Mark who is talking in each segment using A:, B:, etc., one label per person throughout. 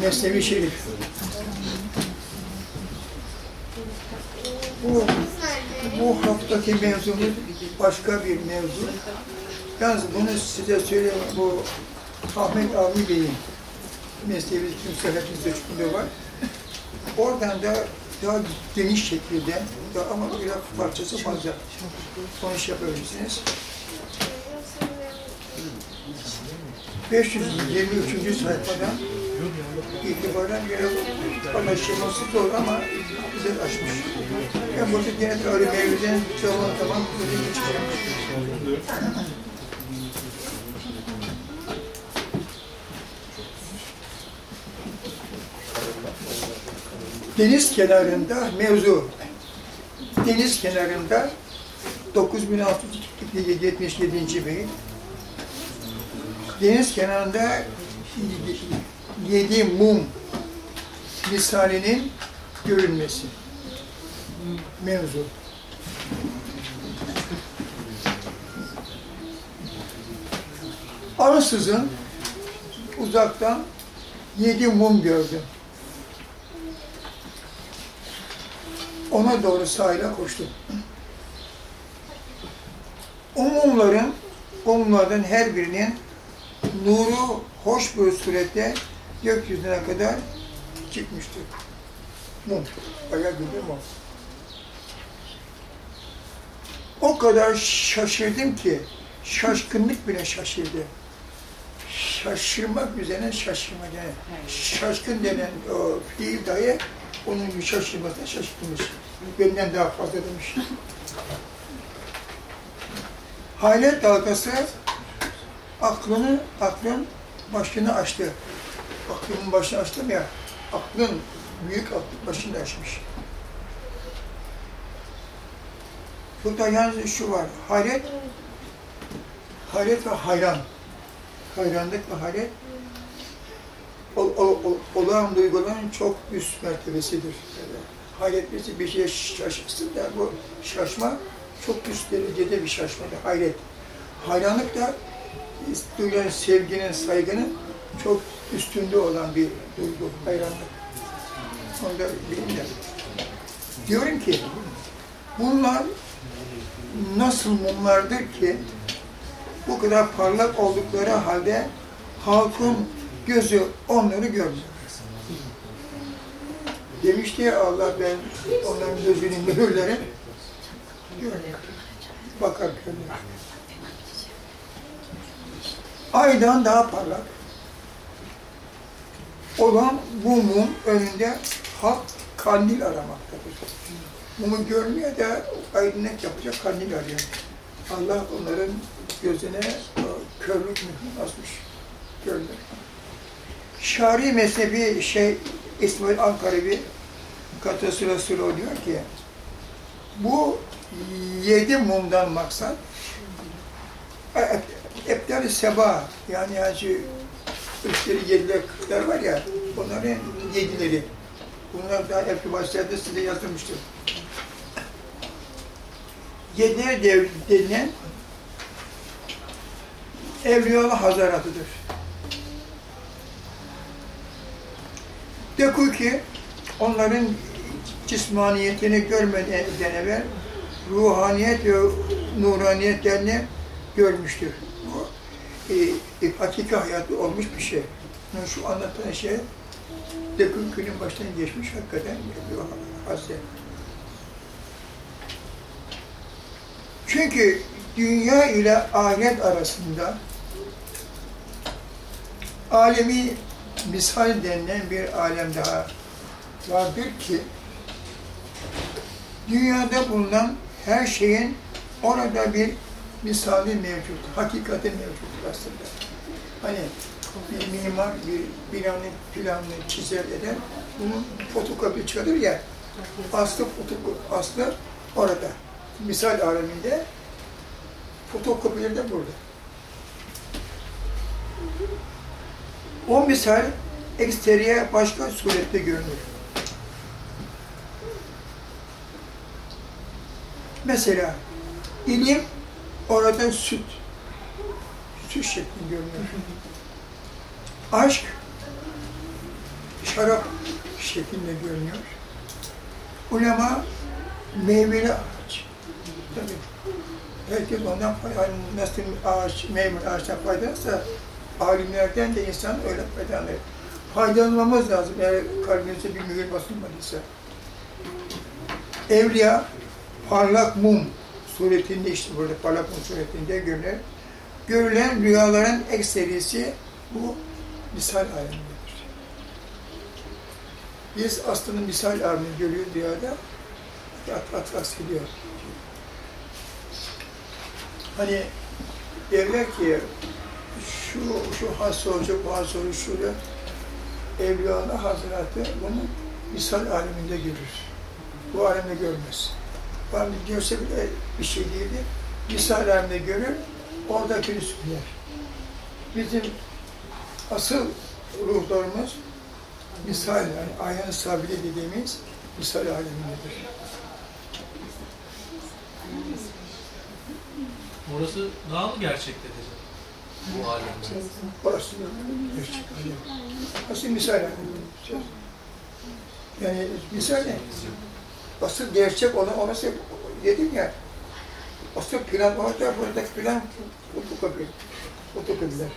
A: Mesnevi Şerif. Bu, bu haftaki mevzumuz başka bir mevzu. Yalnız bunu size söyleyeyim, bu Ahmet Avni Bey'in mesleği tüm hepimizde çıkında var. Oradan da daha geniş şekilde, daha ama biraz parçası fazla konuş yapabilirsiniz. 523. sayfadan itibaren yine anlaşılması zor ama güzel açmış. Ben burada gene öyle mevziden zaman zaman böyle geçeceğim. Deniz kenarında mevzu. Deniz kenarında 9677. beyt. Deniz kenarında yedi mum misalinin görünmesi. Mevzu. Ansızın uzaktan yedi mum gördüm. Ona doğru sahile koştum. O mumların, o mumlardan her birinin nuru hoş bir surette gökyüzüne kadar çıkmıştır. Mum, bayağı güzel mum. O kadar şaşırdım ki, şaşkınlık bile şaşırdı. Şaşırmak üzerine şaşırma yani. Şaşkın denen o fiil dahi onun şaşırmasına şaşırmış. Benden daha fazla demiş. Hayret dalgası aklını, aklın başını açtı. Aklımın başını açtım ya, aklın, büyük aklın başını açmış. Burada yalnız şu var, hayret, hayret ve hayran. Hayranlık ve hayret, o, o, o, olağan duyguların çok üst mertebesidir. Hayret bir şeye şaşırsın da bu şaşma çok üst derecede bir şaşmadır, hayret. Hayranlık da duyulan sevginin, saygının çok üstünde olan bir duygu, hayranlık. Onu da bilin de. Diyorum ki, bunlar nasıl mumlardır ki bu kadar parlak oldukları halde halkın gözü onları görmüyor. Demişti ya Allah ben onların gözünün mühürleri görmüyor. Bakar görmüyor. Aydan daha parlak olan bu mum önünde halk kandil aramaktadır. Mumu görmüyor da aydınlık yapacak kandil arıyor. Allah onların gözüne körlük mührünü asmış. Görmüyor. Şari mezhebi şey İsmail Ankarabi Katası Resulü diyor ki bu yedi mumdan maksat Ebdal-i Seba yani yani üstleri yediler, var ya onların yedileri. Bunlar daha evki başlarda size yazılmıştır. Yediler devri denilen Evliyalı Hazaratıdır. De ki onların cismaniyetini görmeden evvel ruhaniyet ve nuraniyetlerini görmüştür. E, e, hakiki hayatı olmuş bir şey. Yani şu anlatılan şey Dekülkü'nün baştan geçmiş hakikaten bir. Çünkü dünya ile ahiret arasında alemi misal denilen bir alem daha vardır ki dünyada bulunan her şeyin orada bir misali mevcut, hakikati mevcut aslında. Hani bir mimar bir binanın planını çizer eder, bunun fotokopi çıkarır ya, aslı fotokopi, aslı orada. Misal aleminde, fotokopileri de burada. O misal eksteriye başka surette görünür. Mesela ilim orada süt, süt şeklinde görünüyor. Aşk şarap şeklinde görünüyor. Ulema meyveli ağaç. Tabii. Herkes ondan fayda, yani nasıl ağaç, meyveli ağaçtan faydalanırsa alimlerden de insan öyle faydalanır. Faydalanmamız lazım eğer kalbimize bir mühür basılmadıysa. Evliya parlak mum suretinde işte burada parlak mum suretinde görünür. Görülen rüyaların ekserisi bu misal alemindedir. Biz aslında misal alemini görüyoruz rüyada, at, at, at gidiyor. Hani derler ki şu şu has olacak, bu has olacak, şurada Evliyaullah Hazretleri bunu misal aleminde görür. Bu alemde görmez. Bazı görse bile bir şey değildir. Misal aleminde görür, oradakini söyler. Bizim asıl ruhlarımız misal, yani ayağın sabili dediğimiz misal alemindedir.
B: Orası daha mı gerçektedir? Bu alemde.
A: Orası gerçek alem. Asıl misal alemi. Yani misal ne? Asıl gerçek olan orası dedim ya, asıl plan orada, buradaki plan utopi. Utopiler.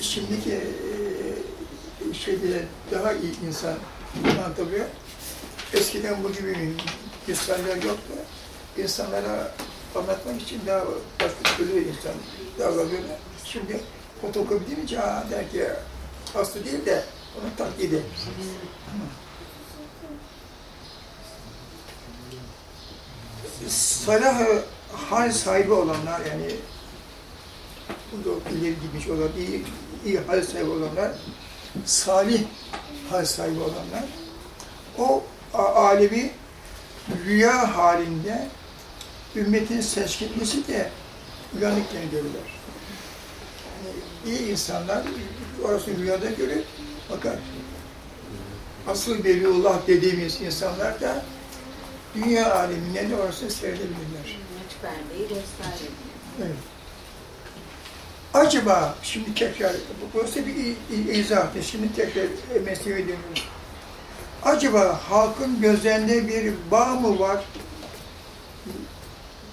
A: Şimdiki e, şeyde daha iyi insan anlatılıyor. Eskiden bu gibi misaller yoktu. İnsanlara anlatmak için daha başka türlü insan davranıyorlar. Şimdi fotokopi deyince ha der ki aslı değil de onun taklidi. Salah hal sahibi olanlar yani bu ileri gitmiş olan iyi, iyi hal sahibi olanlar salih hal sahibi olanlar o alemi rüya halinde ümmetin seçkinlisi de uyanıkken görürler. Yani iyi insanlar orası rüyada görür fakat asıl veliullah dediğimiz insanlar da dünya aleminden de orası
C: göstermiyor.
A: Evet. Acaba, şimdi tekrar, bu burası bir izahtı, şimdi tekrar mesleğe dönüyoruz. Acaba halkın gözlerinde bir bağ mı var?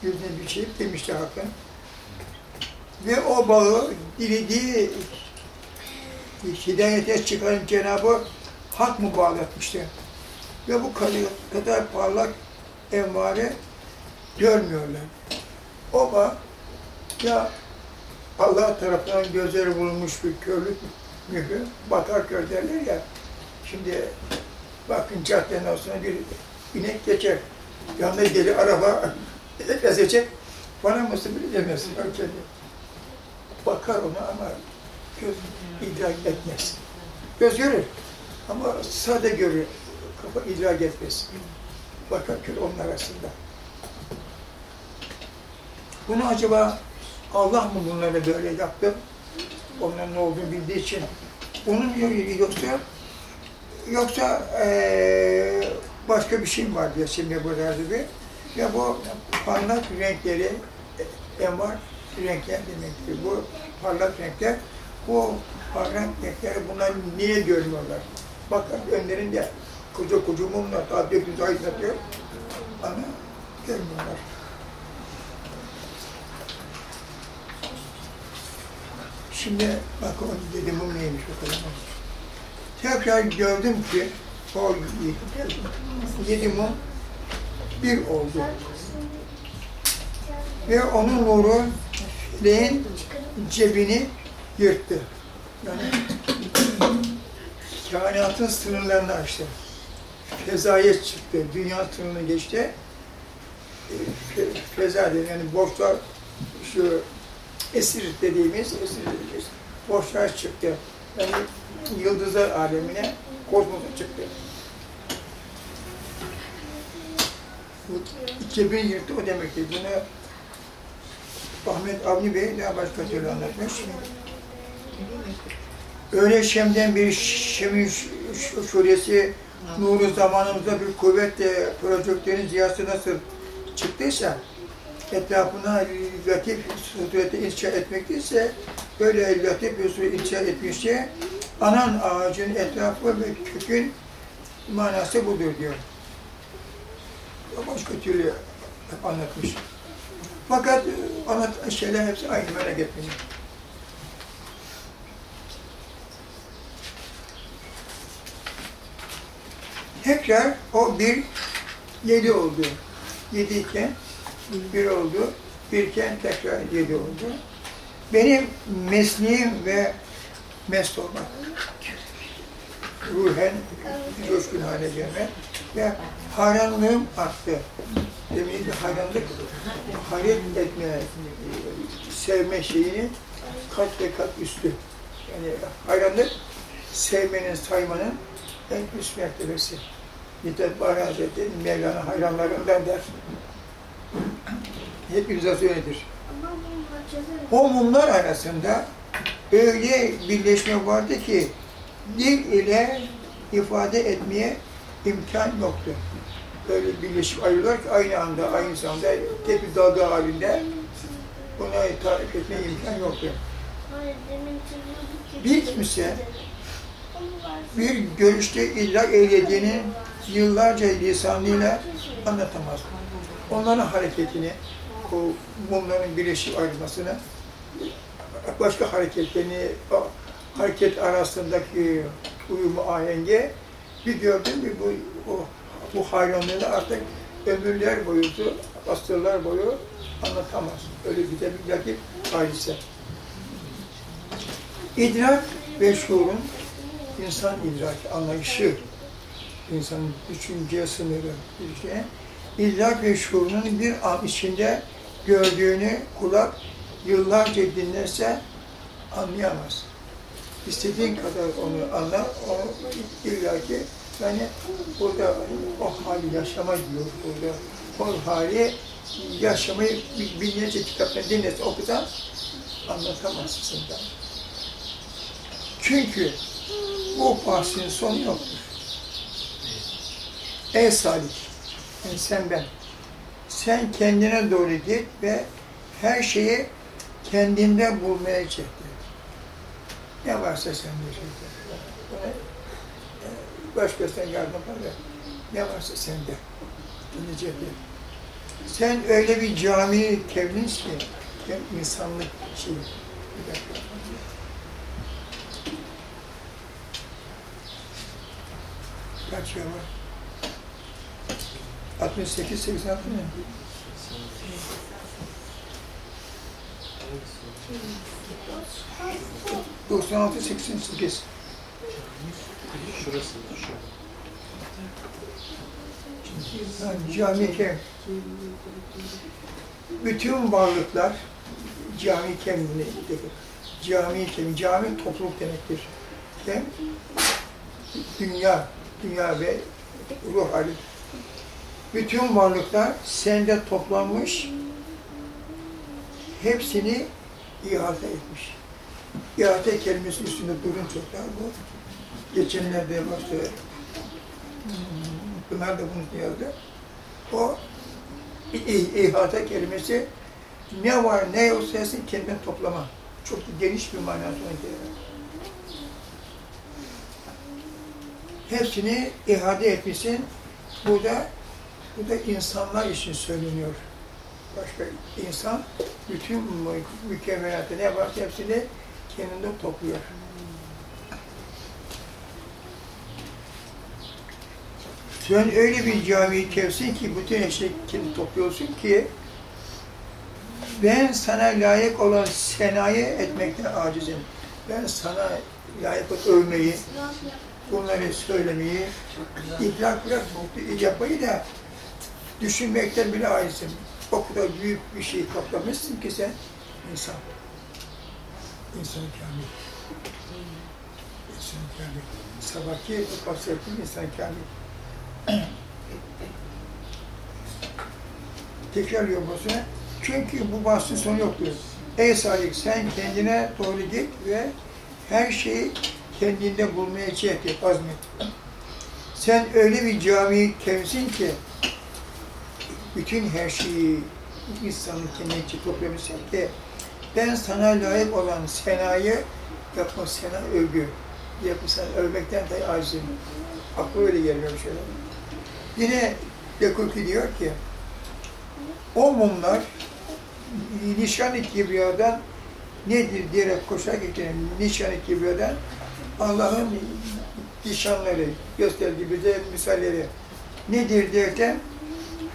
A: Gözüne bir şey demişti Hakan. Ve o bağı dilediği hidayete çıkan Cenab-ı Hak mı bağlatmıştı? Ve bu kadar, kadar parlak envare görmüyorlar. Bağ ya Allah tarafından gözleri bulunmuş bir körlük mührü, bakar kör derler ya. Şimdi bakın caddenin sonra bir inek geçer, yanına gelir araba ezecek, bana mısın bile demez. Bakar ona ama göz idrak etmez. Göz görür ama sade görür, kafa idrak etmez. Bakar kör onun arasında. Bunu acaba Allah mı bunları böyle yaptı? Onların ne olduğunu bildiği için. Onun yoksa yoksa eee, başka bir şey mi var diye şimdi burada gibi. Ya bu parlak renkleri envar renkler demektir. Bu parlak renkler, bu parlak renkleri bunlar niye görmüyorlar? Bakın önlerinde koca koca mumlar daha güzel aydınlatıyor ama görmüyorlar. Şimdi bak o dedim bu neymiş bakalım. Tekrar gördüm ki o yedi mum bir oldu. Ve onun nuru feleğin cebini yırttı. Yani kainatın sınırlarını açtı. Fezaya çıktı, dünya sınırını geçti. E, fe- Feza dedi, yani boşluğa şu esir dediğimiz, esir dediğimiz boşluğa çıktı. Yani yıldızlar alemine, kozmosa çıktı. Bu cebin yırtı o demektir. Bunu Ahmet Avni Bey daha başka türlü anlatmış. Öyle Şem'den bir Şem'in şuresi nuru zamanımızda bir kuvvetle projektörün ziyası nasıl çıktıysa etrafına latif sureti inşa etmek ise böyle latif bir sureti inşa etmişse Anan ağacın etrafı ve kökün manası budur diyor. Başka türlü anlatmış. Fakat anlatılan şeyler hepsi aynı merak etmeyin. Tekrar o bir yedi oldu. Yedi iken bir oldu. Birken tekrar yedi oldu. Benim mesleğim ve mest olmak. Ruhen coşkun hale gelmek ve hayranlığım arttı. Demin ki hayranlık, hayret etme, sevme şeyini kat ve kat üstü. Yani hayranlık, sevmenin, saymanın en üst mertebesi. Mithat Bahri Hazretleri hayranlarından der. Hepinize öyledir. O mumlar arasında öyle birleşme vardı ki dil ile ifade etmeye imkan yoktu. Öyle birleşip ayrılır ki aynı anda, aynı zamanda tek bir dalga halinde buna tarif etmeye imkan yoktu. Bir kimse bir görüşte illa eylediğini yıllarca lisanıyla anlatamaz. Onların hareketini, o mumların birleşip ayrılmasını, başka hareketlerini, hareket arasındaki uyumu ahenge bir gördüm ki bu, o, bu hayranlığını artık ömürler boyutu, asırlar boyu anlatamaz. Öyle bir de bir dakik hadise. İdrak ve şuurun insan idraki, anlayışı, insanın düşünce sınırı şey. İdrak ve şuurunun bir an içinde gördüğünü kulak yıllarca dinlerse anlayamaz. İstediğin kadar onu anla, o illaki yani burada o hali yaşama diyor burada. O hali yaşamayı binlerce kitaptan dinlerse okusan anlatamazsın da. Çünkü bu bahsin sonu yoktur. Ey Salih, yani sen ben, sen kendine doğru git ve her şeyi kendinde bulmaya çek. Ne varsa sende şeyde. Buna, Başkasına yardım var ya, ne varsa sende. Dinleyecek. Sen öyle bir cami kevlins ki, insanlık şeyi. Bir. Kaç yıl var? 68, 86 mı? Doksan altı, seksen sekiz.
B: Şurası. Şu.
A: Yani cami kem. Bütün varlıklar cami kemini Cami kem, cami topluluk demektir. Kem, dünya, dünya ve ruh hali. Bütün varlıklar sende toplanmış, hepsini ihate etmiş. İhate kelimesi üstünde durun çoklar bu. Geçenlerde başta Pınar da bunu yazdı. O i- ihata kelimesi ne var ne yoksa hepsini kendinden toplama. Çok geniş bir manası kelime. Hepsini ihade etmişsin. Bu da, bu da insanlar için söyleniyor. Başka insan bütün mü- mükemmelatı ne varsa hepsini kendinde topluyor. Sen öyle bir cami kevsin ki bütün eşek kendi topluyorsun ki ben sana layık olan senayı etmekten acizim. Ben sana layık övmeyi, bunları söylemeyi, idrak bırak yapmayı da düşünmekten bile acizim. O kadar büyük bir şey toplamışsın ki sen insan. İnsan kamil. İnsan kamil. Sabahki bu bahsettiğim insan kamil. Sene. Çünkü bu bahsin sonu yoktur. Ey Salih sen kendine doğru git ve her şeyi kendinde bulmaya cehd et, azmet. Sen öyle bir cami kevsin ki bütün her şeyi insanın kendine için toplamışsın ki ben sana layık olan senayı yapma sena övgü. yapısan ölmekten de acizim. Aklı öyle geliyor şöyle. Yine Dekulki diyor ki, o mumlar nişan-ı kibriyadan nedir diyerek koşar getiren nişan-ı kibriyadan Allah'ın nişanları, gösterdiği bize misalleri nedir derken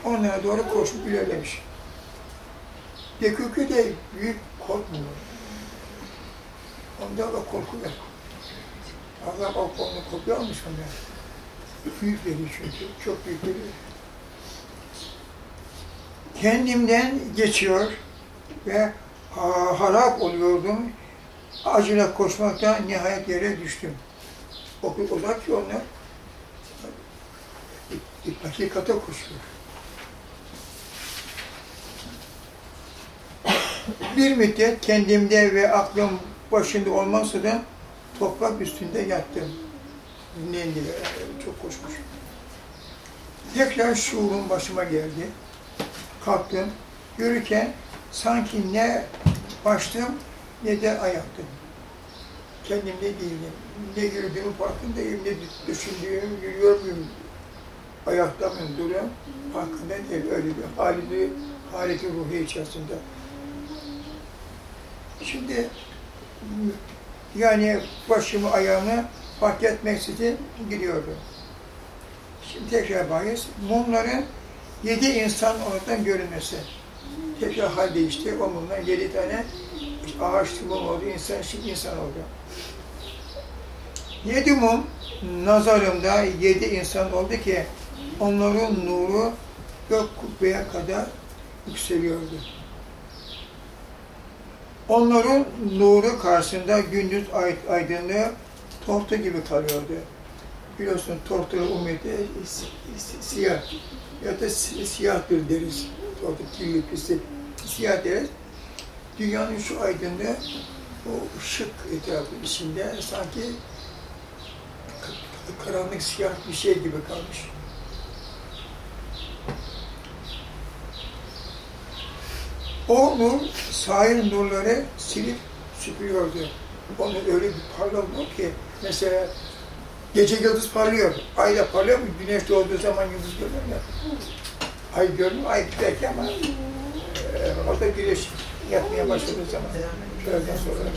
A: onlara doğru koşup ilerlemiş. Dekulki de büyük korkmuyor. Onda da korku yok. Allah o konuda korku almış ondan. Büyük veriyor çünkü, çok büyük veriyor. Kendimden geçiyor ve ha- harap oluyordum. Acıyla koşmaktan nihayet yere düştüm. O kadar uzak ki onlar. Hakikate koşuyor. Bir müddet kendimde ve aklım başında olmazsa da toprak üstünde yattım. Dinleyin diye çok koşmuş. Tekrar şuurum başıma geldi. Kalktım. Yürürken sanki ne baştım ne de ayaktım. Kendimde değilim. Ne yürüdüğümün farkındayım, ne düşündüğüm, yürüyor muyum, ayakta mıyım, duruyorum, farkında değil. Öyle bir halini, haleti ruhu içerisinde. Şimdi yani başımı ayağımı fark etmeksizin gidiyordum. Şimdi tekrar bahis. Mumların yedi insan oradan görünmesi. Tekrar hal değişti. O mumlar yedi tane işte mum oldu, insan şimdi insan oldu. Yedi mum nazarımda yedi insan oldu ki onların nuru gök kubbeye kadar yükseliyordu. Onların nuru karşısında gündüz ay, aydınlığı tortu gibi kalıyordu. Biliyorsun tortu si, siyah ya da si, siyahtır deriz. Tortu kirli, siyah deriz. Dünyanın şu aydınlığı o ışık etrafı içinde sanki karanlık siyah bir şey gibi kalmış. O nur sahil nurları silip süpürüyordu. Onu öyle bir parlamıyor ki mesela gece yıldız parlıyor. Ay da parlıyor mu? Güneş doğduğu zaman yıldız görünüyor ya. Ay görünüyor, ay giderken ama e, orada güneş yatmaya başladığı zaman öğleden sonra.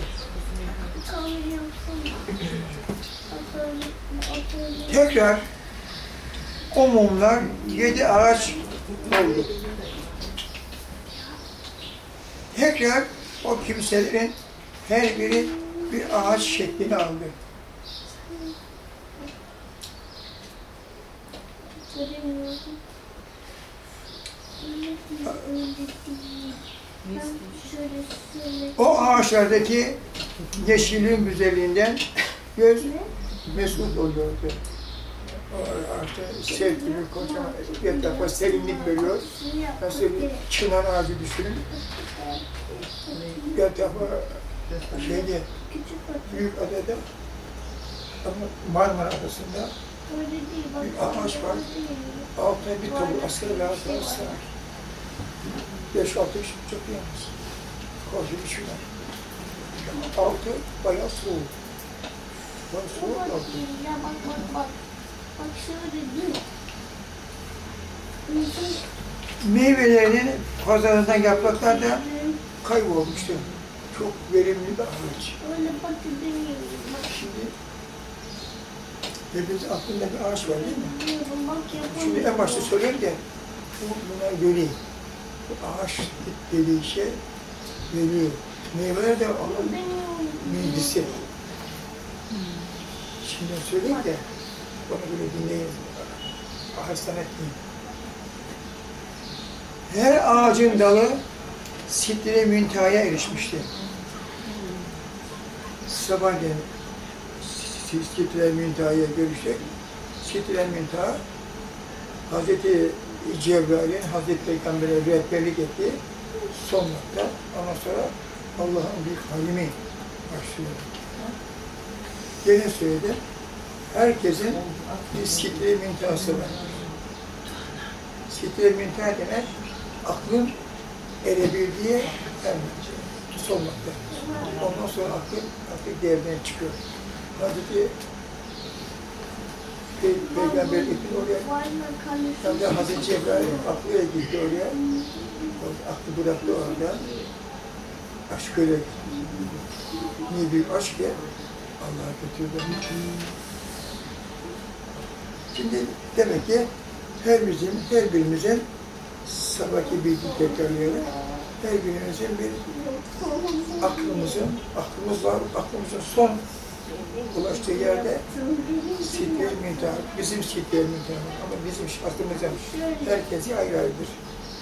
A: Tekrar o mumlar yedi ağaç oldu. Tekrar o kimselerin her biri bir ağaç şeklini aldı. O ağaçlardaki yeşilliğin güzelliğinden göz mesut oluyordu. Ağaçta sev gibi kocaman bir tarafa serinlik veriyor. Nasıl bir çınar ağacı düşünün. Bir tarafa şeyde, büyük adada ama Marmara Adası'nda bir ağaç var. Altına bir tabu asker lazım sığar. Beş altı kişi çok yalnız. Koca bir şey var. Ama altı bayağı soğuk. Bayağı soğuk altı.
D: Ya bak şöyle dur.
A: Meyvelerinin pazarından yapraklar da kaybolmuştu. Çok verimli bir ağaç.
D: öyle bak
A: Şimdi hepimiz aklında bir ağaç var değil mi? Şimdi en başta söyleyeyim de bu buna göre bu ağaç dediği şey veriyor. Meyveler de onun bilgisi. Şimdi söyleyeyim de bana göre dinleyin. Ağaçtan etmeyin. Her ağacın dalı sitre müntehaya erişmişti. Sabahleyin sitre müntehaya görüşecek. Sitre münteha Hazreti Cebrail'in Hazreti Peygamber'e rehberlik ettiği son nokta. Ondan sonra Allah'ın bir halimi başlıyor. Gene söyledi. Herkesin bir sitre müntehası var. Sitre münteha demek aklın erebildiği son nokta. Ondan sonra akıl, akıl devreden çıkıyor. Hazreti Pey- Peygamber gitti oraya. Hem de Hazreti Cebrail aklıya gitti oraya. Aklı bıraktı orada. Aşk öyle ne büyük aşk ya. Allah'a götürdü. Şimdi demek ki her bizim, her birimizin sabahki bilgi tekrarlayarak her birimizin bir aklımızın, aklımız var, aklımızın son ulaştığı yerde sitler imtihanı, bizim sitler imtihanı ama bizim aklımızın herkesi ayrı ayrıdır.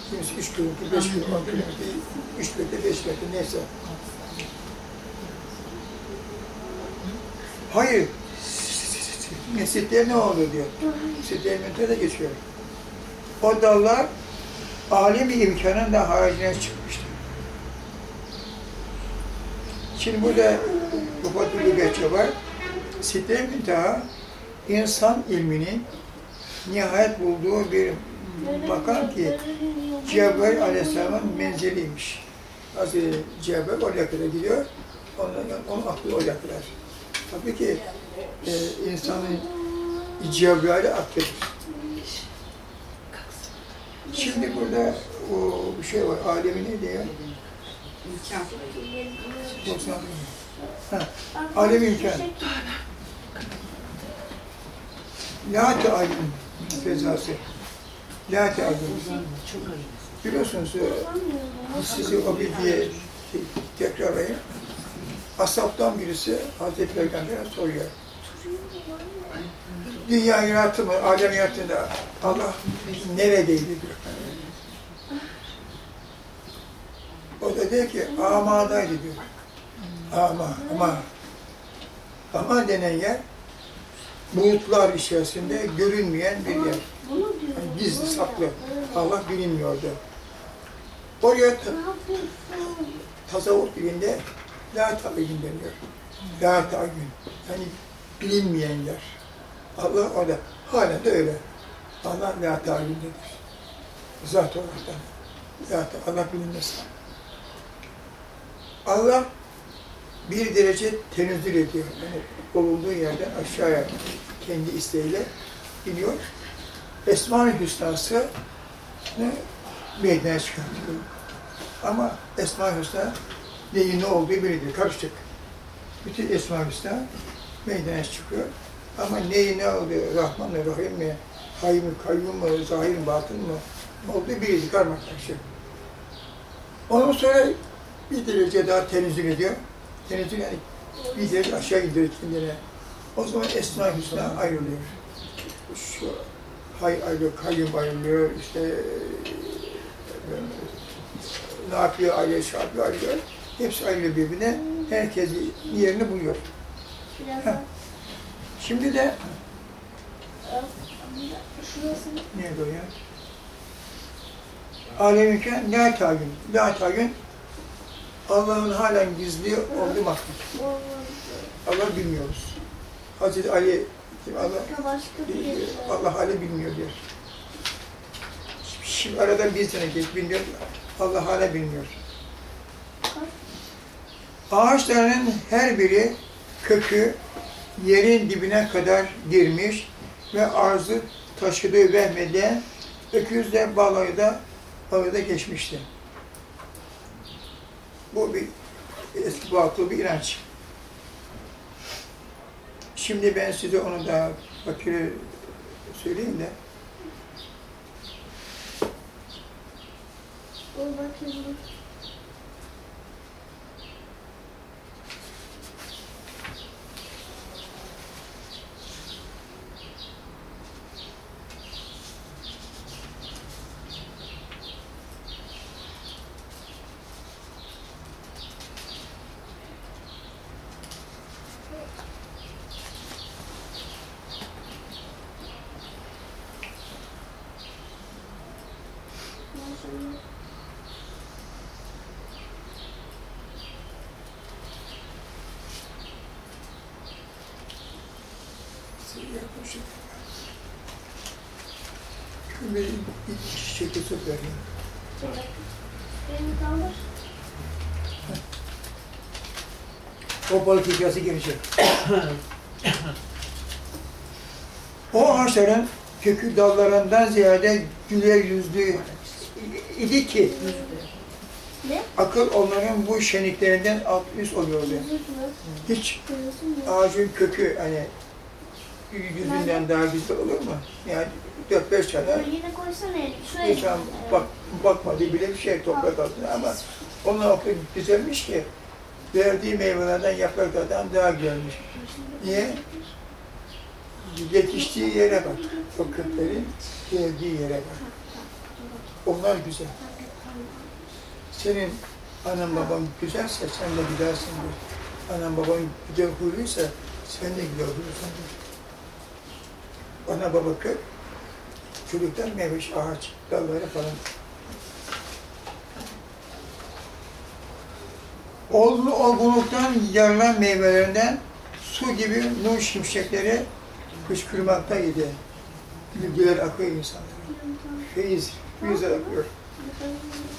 A: Kimisi üç kilometre, beş kilometre, kilometre, üç metre, beş metre neyse. Hayır, sitler ne oldu diyor. İmtihanı da geçiyor. O dallar alemi imkanın da haricine çıkmıştı. Şimdi burada Rufat bir geçe var. Sitte Müntaha insan ilminin nihayet bulduğu bir makam ki Cebrail Aleyhisselam'ın menziliymiş. Hazreti Cebrail oraya kadar gidiyor, ondan, onun aklı oraya kadar. Tabii ki e, insanın Cebrail'i aklıdır. Şimdi burada o bir şey var, alemi ne diyor?
C: İmkan.
A: 90 Ha, alem imkan. La tealim fezası. La tealim. Biliyorsunuz e, sizi o bilgiye tekrarlayayım. Asaptan birisi Hazreti Peygamber'e soruyor. Dünya yaratı mı, alem yaratında Allah neredeydi diyor. O da diyor ki amadaydı diyor. Ama, ama, ama denen yer bulutlar içerisinde görünmeyen bir yer. Yani gizli, saklı. Allah bilinmiyordu. Oraya ta- tasavvuf dilinde la ta'yin deniyor. La ta'yin. Yani bilinmeyen yer. Allah orada. Halen de öyle. Allah la ta'yindedir. Zat olarak da. La ta- Allah bilinmez. Allah bir derece tenezzül ediyor. Yani bulunduğu yerden aşağıya kendi isteğiyle iniyor. Esma-ı Hüsna'sı meydana çıkartıyor. Ama Esma-ı Hüsna neyin ne olduğu belli karışık. Bütün Esma-ı Hüsna meydana çıkıyor. Ama neyin ne olduğu, Rahman mı, Rahim mi, Hay mı, Kayyum mu, Zahir mi, Batın mı, ne olduğu belli karmak karışık. Ondan sonra bir derece daha tenezzül ediyor. Tenezzül yani bir derece aşağı indiriyor kendine. O zaman Esma-ı Hüsna ayrılıyor. Şu hay ayrılıyor, kayyum ayrılıyor, işte e, nafiye ayrılıyor, şafi ayrılıyor. Hepsi ayrılıyor birbirine. Herkes yerini buluyor. Şimdi de
D: Şurası
A: neydi o ya? Alem-i la tagün. La tagün Allah'ın halen gizli olduğu mahluk. Allah bilmiyoruz. Hazreti Ali Allah
D: başka bir yer.
A: Allah hali bilmiyor diyor. Şimdi aradan bir sene geç bilmiyor. Allah hala bilmiyor. Ağaçların her biri kökü yerin dibine kadar girmiş ve arzı taşıdığı vehmede öküzle balayı da balayı da geçmişti. Bu bir eski batıl bir inanç. Şimdi ben size onu da fakire söyleyeyim de.
D: Dur bakayım. dur. Maşallah.
A: yaklaşık. Bir, bir şekil su vereyim.
D: Kaldır.
A: O balık hikayesi gelecek. O ağaçların kökü dallarından ziyade güler yüzlü idi ki
D: Ne?
A: akıl onların bu şeniklerinden alt üst oluyordu. Hiç ağacın kökü hani yüzünden daha güzel olur mu? Yani dört beş tane
D: Yine koysana. Şuraya.
A: bak, bakmadı bile bir şey toprak altında ama onun aklı güzelmiş ki verdiği meyvelerden yapraklardan daha güzelmiş. Niye? Yetiştiği yere bak. O köklerin geldiği yere bak. Onlar güzel. Senin anan baban güzelse sen de güzelsindir. Anan baban güzel huyluysa sen de güzel huylusundur. Ana baba kök, çocuktan meyve ağaç, dalları falan. Olgu olgunluktan yarılan meyvelerinden su gibi nur şimşekleri fışkırmaktaydı. Bilgiler akıyor insanlara. Feyiz, feyiz akıyor.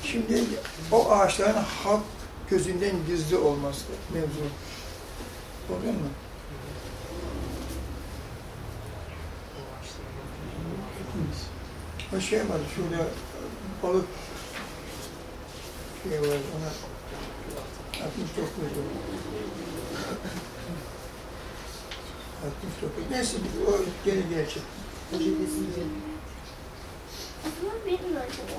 A: Şimdi o ağaçların halk gözünden gizli olması mevzu. Oluyor mu? O şey var, şurada balık şey var, ona 69 69. Neyse o geri
D: acaba.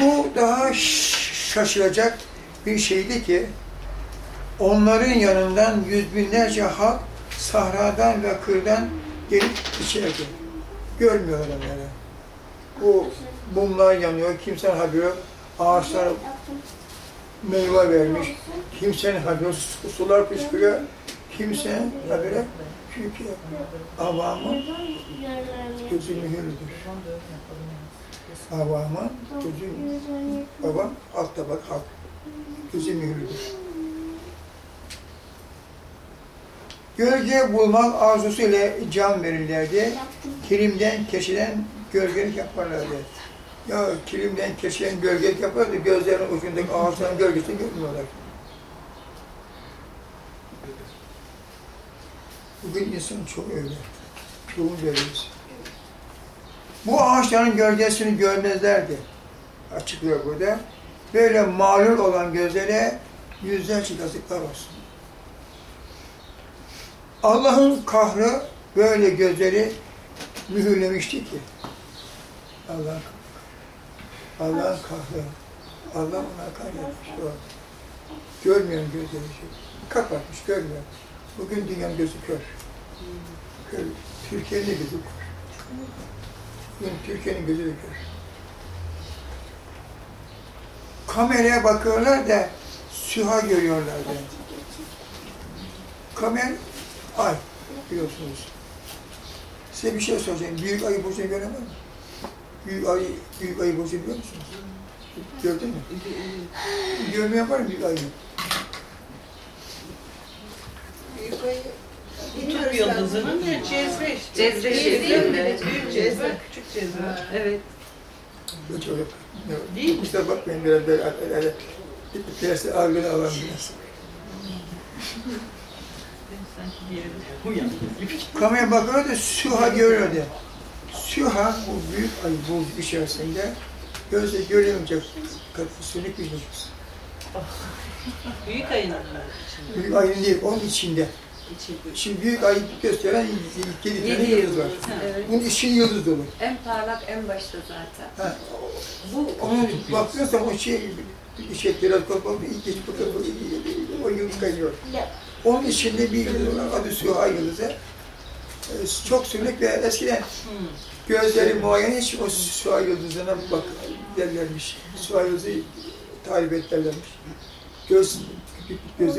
A: Bu daha şaşılacak bir şeydi ki onların yanından yüz binlerce halk sahradan ve kırdan gelip içerdi. Görmüyorlar onları. Bu mumlar yanıyor, kimsenin haberi yok. Ağaçlar. Meyve vermiş, kimsenin haberi Sular fışkırıyor, kimsenin haberi. Çünkü avamın gözü mühürlüdür. Avamın gözü Babam alt tabak halk. Gözü mühürlüdür. Gölge bulmak arzusu ile can verirlerdi.
D: yaptım.
A: Kilimden keçiden gölgelik yaparlardı. Ya kilimden keçiden gölgelik yapardı, gözlerin ucundaki ağaçların gölgesini görmüyorlar. Bugün insan çok öyle. Çoğumuz öyleyiz. Bu ağaçların gölgesini görmezlerdi. Açıklıyor burada. Böyle mağlul olan gözlere yüzlerce yazıklar olsun. Allah'ın kahrı böyle gözleri mühürlemişti ki. Allah'ın Allah'ın kahrı. Allah ona kahretmiş. O. Görmüyor gözleri. Şey. Kapatmış, görmüyor. Bugün dünyanın gözü kör. Kör. Türkiye'nin gözü kör. Bugün Türkiye'nin gözü de kör. Kameraya bakıyorlar da süha görüyorlardı. Kamer, ay biliyorsunuz. Size bir şey soracağım. Büyük ayı burcunu gören var mı? Büyük ayı, büyük ayı burcunu biliyor musunuz? Gördün mü? Görmeyen var mı büyük ayı?
C: Kutup yıldızının ya cezve işte.
E: Cezve şeklinde.
C: Büyük cezve, küçük cezve.
E: Evet.
A: Hiç öyle.
C: Değil mi?
A: Kusura bakmayın biraz böyle öyle dersi ağırlığını alan biraz. Kameraya bakıyorlar da Süha görüyordu. Süha bu büyük ayı burcu içerisinde gözle göremeyecek kadar sönük bir yıldız.
C: Büyük ayının
A: Büyük ayın değil, onun içinde. Şimdi büyük ayı gösteren yedi tane yıldız var.
E: yıldız. Evet.
A: Bunun içi yıldız dolu.
E: En parlak en başta zaten.
A: Ha,
E: Bu
A: Onu bakıyorsan o şey, şey biraz kapalı, ilk geçip kapalı, o yıldız kayıyor.
D: Ya.
A: Onun içinde bir yıldız var, adı Süha yıldızı. Çok sönük ve eskiden gözleri muayene için o Süha yıldızına bak derlermiş. Süha yıldızı tarif et derlermiş. Göz, gözü